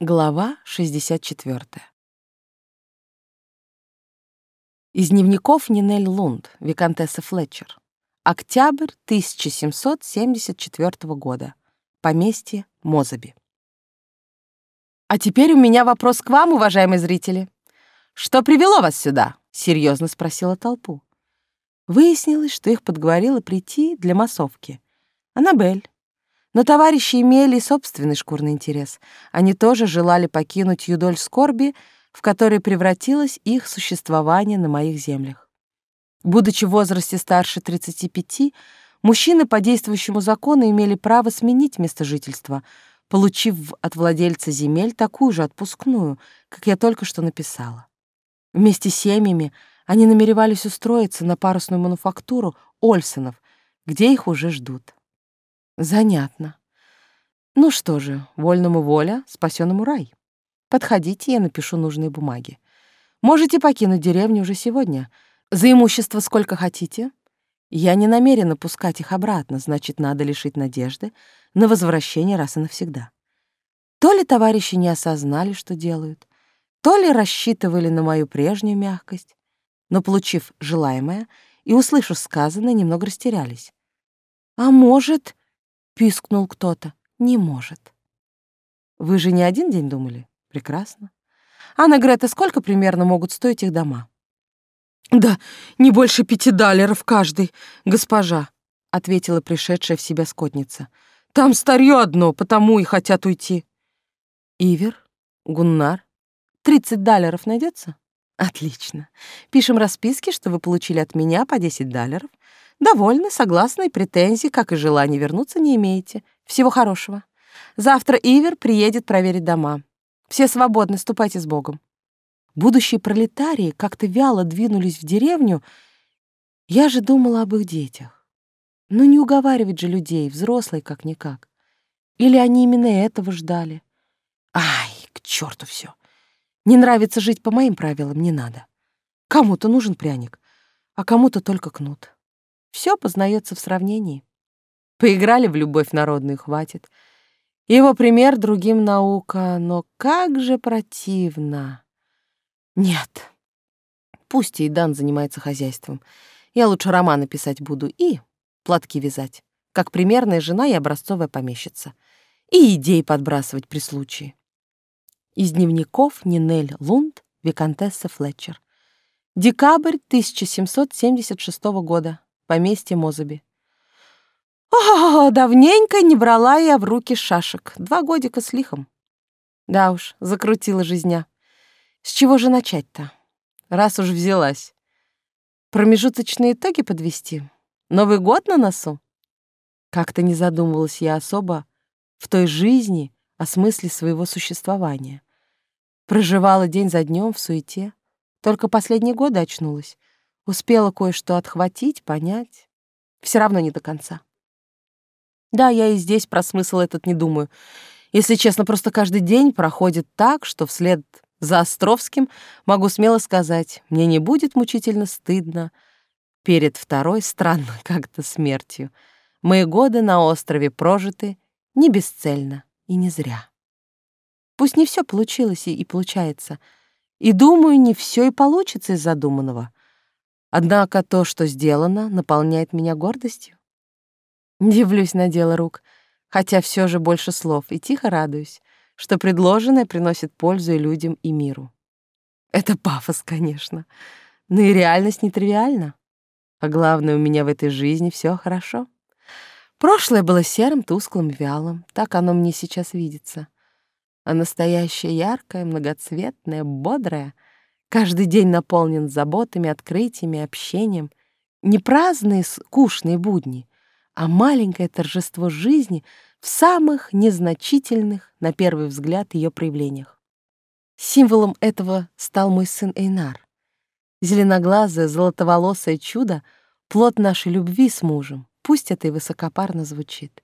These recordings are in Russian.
Глава 64. Из дневников Нинель Лунд, виконтесса Флетчер. Октябрь 1774 года. Поместье Мозаби. А теперь у меня вопрос к вам, уважаемые зрители. Что привело вас сюда? серьезно спросила толпу. Выяснилось, что их подговорила прийти для массовки. Аннабель, но товарищи имели собственный шкурный интерес. Они тоже желали покинуть юдоль скорби, в которой превратилось их существование на моих землях. Будучи в возрасте старше 35, мужчины по действующему закону имели право сменить место жительства, получив от владельца земель такую же отпускную, как я только что написала. Вместе с семьями они намеревались устроиться на парусную мануфактуру Ольсенов, где их уже ждут. Занятно. Ну что же, вольному воля, спасенному рай. Подходите, я напишу нужные бумаги. Можете покинуть деревню уже сегодня. За имущество сколько хотите. Я не намерена пускать их обратно, значит, надо лишить надежды на возвращение раз и навсегда. То ли товарищи не осознали, что делают, то ли рассчитывали на мою прежнюю мягкость, но, получив желаемое и услышав сказанное, немного растерялись. А может, пискнул кто-то. Не может. Вы же не один день думали? Прекрасно. Анна Грета, сколько примерно могут стоить их дома? Да, не больше пяти далеров каждый, госпожа, ответила пришедшая в себя скотница. Там старье одно, потому и хотят уйти. Ивер, Гуннар, тридцать далеров найдется? Отлично. Пишем расписки, что вы получили от меня по десять далеров, Довольны, согласны, претензий, как и желания вернуться, не имеете. Всего хорошего. Завтра Ивер приедет проверить дома. Все свободны, ступайте с Богом. Будущие пролетарии как-то вяло двинулись в деревню. Я же думала об их детях. Ну не уговаривать же людей, взрослые как-никак. Или они именно этого ждали? Ай, к черту все. Не нравится жить по моим правилам, не надо. Кому-то нужен пряник, а кому-то только кнут. Все познается в сравнении. Поиграли в любовь народную, хватит. Его пример другим наука, но как же противно. Нет, пусть и Дан занимается хозяйством. Я лучше романы писать буду и платки вязать, как примерная жена и образцовая помещица. И идей подбрасывать при случае. Из дневников Нинель Лунд, виконтесса Флетчер. Декабрь 1776 года поместье Мозаби. О, давненько не брала я в руки шашек. Два годика с лихом. Да уж, закрутила жизня. С чего же начать-то? Раз уж взялась. Промежуточные итоги подвести. Новый год на носу? Как-то не задумывалась я особо в той жизни о смысле своего существования. Проживала день за днем в суете. Только последние годы очнулась. Успела кое-что отхватить, понять. Все равно не до конца. Да, я и здесь про смысл этот не думаю. Если честно, просто каждый день проходит так, что вслед за Островским могу смело сказать, мне не будет мучительно стыдно перед второй, странно как-то, смертью. Мои годы на острове прожиты не бесцельно и не зря. Пусть не все получилось и, и получается, и, думаю, не все и получится из задуманного — Однако то, что сделано, наполняет меня гордостью. Дивлюсь на дело рук, хотя все же больше слов, и тихо радуюсь, что предложенное приносит пользу и людям, и миру. Это пафос, конечно, но и реальность нетривиальна. А главное, у меня в этой жизни все хорошо. Прошлое было серым, тусклым, вялым, так оно мне сейчас видится. А настоящее яркое, многоцветное, бодрое — Каждый день наполнен заботами, открытиями, общением. Не праздные, скучные будни, а маленькое торжество жизни в самых незначительных, на первый взгляд, ее проявлениях. Символом этого стал мой сын Эйнар. Зеленоглазое, золотоволосое чудо — плод нашей любви с мужем, пусть это и высокопарно звучит.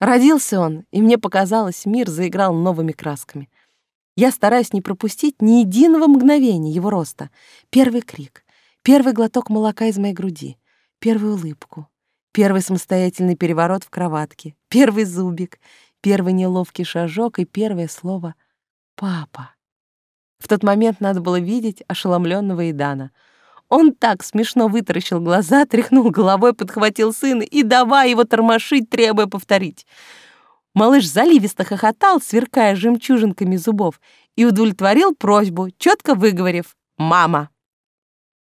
Родился он, и мне показалось, мир заиграл новыми красками. Я стараюсь не пропустить ни единого мгновения его роста. Первый крик, первый глоток молока из моей груди, первую улыбку, первый самостоятельный переворот в кроватке, первый зубик, первый неловкий шажок и первое слово папа. В тот момент надо было видеть ошеломленного Идана. Он так смешно вытаращил глаза, тряхнул головой, подхватил сына и давай его тормошить, требуя повторить. Малыш заливисто хохотал, сверкая жемчужинками зубов, и удовлетворил просьбу, четко выговорив «Мама!».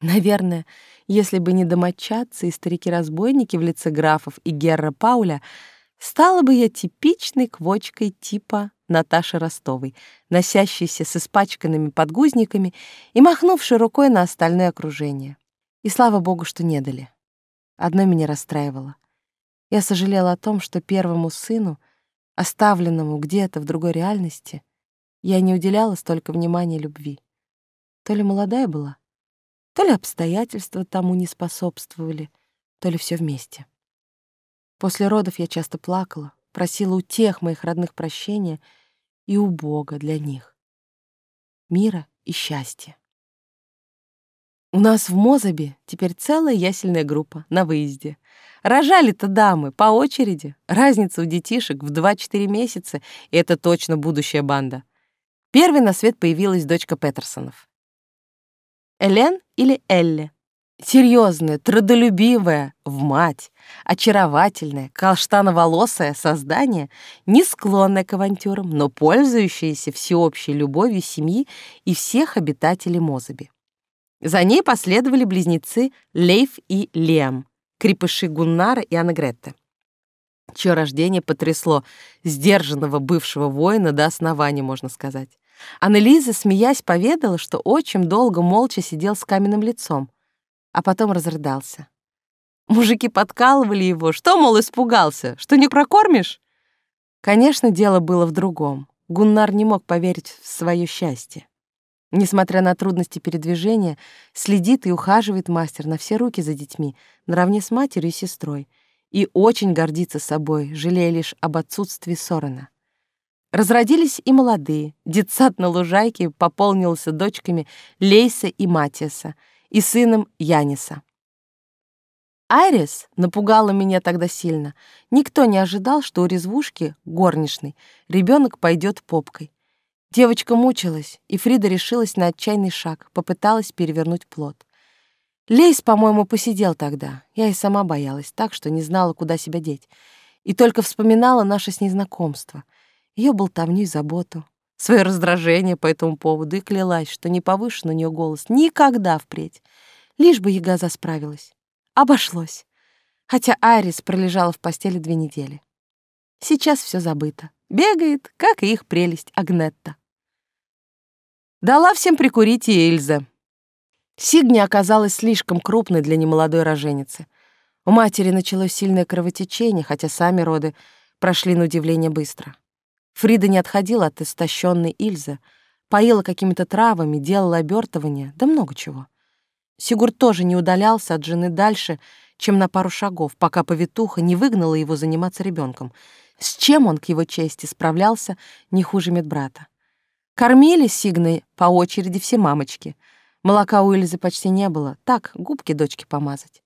Наверное, если бы не домочадцы и старики-разбойники в лице графов и Герра Пауля, стала бы я типичной квочкой типа Наташи Ростовой, носящейся с испачканными подгузниками и махнувшей рукой на остальное окружение. И слава богу, что не дали. Одно меня расстраивало. Я сожалела о том, что первому сыну, оставленному где-то в другой реальности, я не уделяла столько внимания любви. То ли молодая была, то ли обстоятельства тому не способствовали, то ли все вместе. После родов я часто плакала, просила у тех моих родных прощения и у Бога для них. Мира и счастья. У нас в Мозабе теперь целая ясельная группа на выезде. Рожали-то дамы по очереди. Разница у детишек в 2-4 месяца, и это точно будущая банда. Первой на свет появилась дочка Петерсонов. Элен или Элли. Серьезная, трудолюбивая, в мать, очаровательное, каштановолосое создание, не склонное к авантюрам, но пользующееся всеобщей любовью семьи и всех обитателей Мозаби. За ней последовали близнецы Лейф и Лем, крепыши Гуннара и Аннегретте, чье рождение потрясло сдержанного бывшего воина до основания, можно сказать. Аннелиза, смеясь, поведала, что очень долго молча сидел с каменным лицом, а потом разрыдался. Мужики подкалывали его. Что, мол, испугался? Что не прокормишь? Конечно, дело было в другом. Гуннар не мог поверить в свое счастье. Несмотря на трудности передвижения, следит и ухаживает мастер на все руки за детьми, наравне с матерью и сестрой, и очень гордится собой, жалея лишь об отсутствии Сорена. Разродились и молодые. Детсад на лужайке пополнился дочками Лейса и Матиаса и сыном Яниса. Айрис напугала меня тогда сильно. Никто не ожидал, что у резвушки, горничной, ребенок пойдет попкой. Девочка мучилась, и Фрида решилась на отчаянный шаг, попыталась перевернуть плод. Лейс, по-моему, посидел тогда. Я и сама боялась так, что не знала, куда себя деть. И только вспоминала наше с ней знакомство — ее болтовню и заботу, свое раздражение по этому поводу и клялась, что не повышу на нее голос никогда впредь, лишь бы Ягоза справилась. Обошлось. Хотя Айрис пролежала в постели две недели. Сейчас все забыто. Бегает, как и их прелесть Агнетта. Дала всем прикурить и Эльза. Сигни оказалась слишком крупной для немолодой роженицы. У матери началось сильное кровотечение, хотя сами роды прошли на удивление быстро. Фрида не отходила от истощенной Ильзы, поила какими-то травами, делала обертывания, да много чего. Сигурд тоже не удалялся от жены дальше, чем на пару шагов, пока повитуха не выгнала его заниматься ребенком, с чем он, к его чести, справлялся не хуже медбрата. Кормили Сигной по очереди все мамочки. Молока у Ильзы почти не было, так, губки дочки помазать.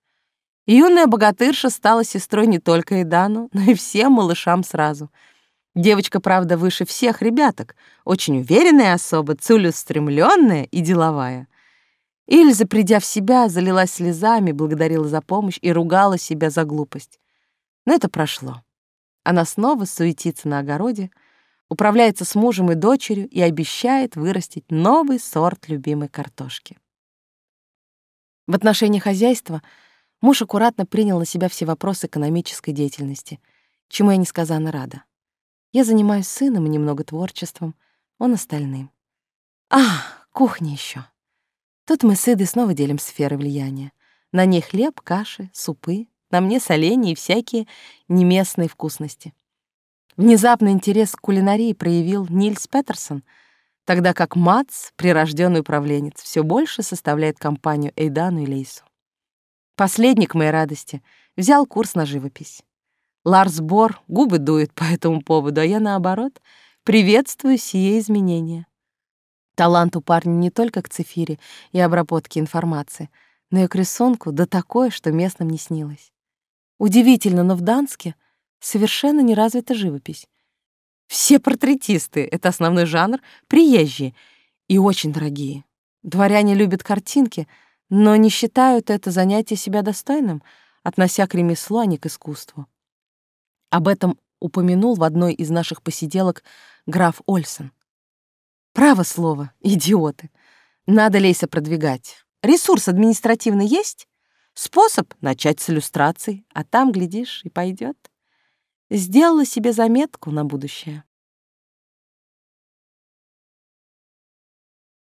Юная богатырша стала сестрой не только Идану, но и всем малышам сразу — Девочка, правда, выше всех ребяток, очень уверенная особа, целеустремленная и деловая. Ильза, придя в себя, залилась слезами, благодарила за помощь и ругала себя за глупость. Но это прошло. Она снова суетится на огороде, управляется с мужем и дочерью и обещает вырастить новый сорт любимой картошки. В отношении хозяйства муж аккуратно принял на себя все вопросы экономической деятельности, чему я несказанно рада. Я занимаюсь сыном и немного творчеством, он остальным. А, кухня еще. Тут мы с Идой снова делим сферы влияния. На ней хлеб, каши, супы, на мне соленья и всякие неместные вкусности. Внезапный интерес к кулинарии проявил Нильс Петерсон, тогда как Мац, прирожденный управленец, все больше составляет компанию Эйдану и Лейсу. Последний, к моей радости, взял курс на живопись. Ларс Бор губы дует по этому поводу, а я, наоборот, приветствую сие изменения. Талант у парня не только к цифире и обработке информации, но и к рисунку, да такое, что местным не снилось. Удивительно, но в Данске совершенно не развита живопись. Все портретисты — это основной жанр, приезжие и очень дорогие. Дворяне любят картинки, но не считают это занятие себя достойным, относя к ремеслу, а не к искусству. Об этом упомянул в одной из наших посиделок граф Ольсен. Право слово, идиоты. Надо Лейса продвигать. Ресурс административный есть? Способ — начать с иллюстраций, а там, глядишь, и пойдет. Сделала себе заметку на будущее.